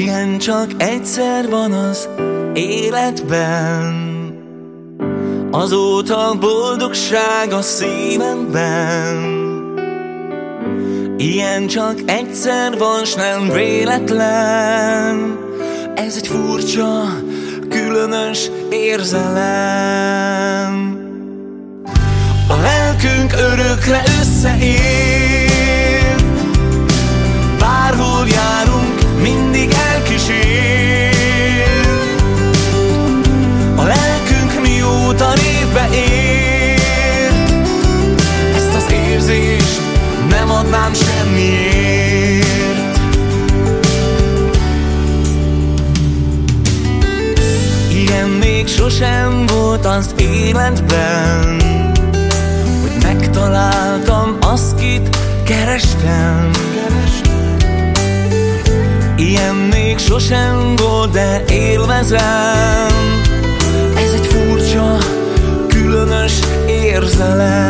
Ilyen csak egyszer van az életben. Azóta boldogság a szívemben. Ilyen csak egyszer van, s nem véletlen. Ez egy furcsa, különös érzelem. A lelkünk örökre összeér az életben Hogy megtaláltam azt, kit kerestem. Ilyen még sosem volt, de élvezem. Ez egy furcsa, különös érzelem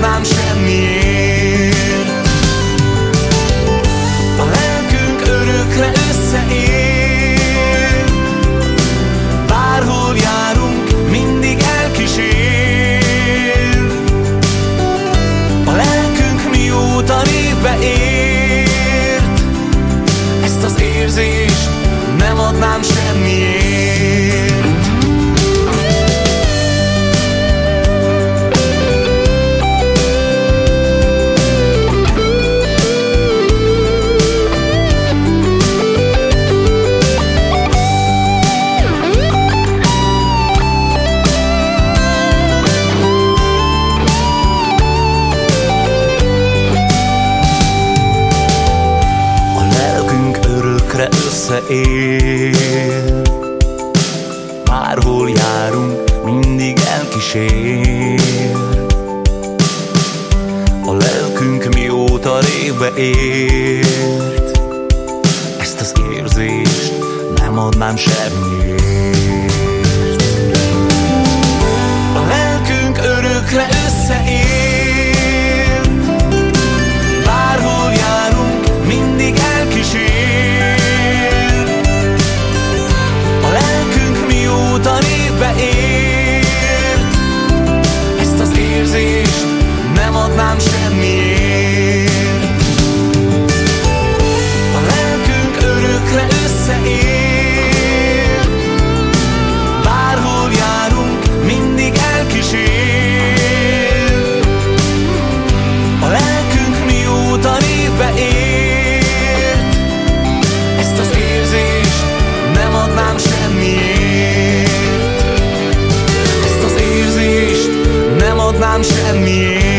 adnám semmiért. A lelkünk örökre összeér. Bárhol járunk, mindig elkísér. A lelkünk mióta névbe ért Ezt az érzést nem adnám semmiért örökre összeér Bárhol járunk, mindig elkísér. A lelkünk mióta révbe ért Ezt az érzést nem adnám semmiért semmiért Ezt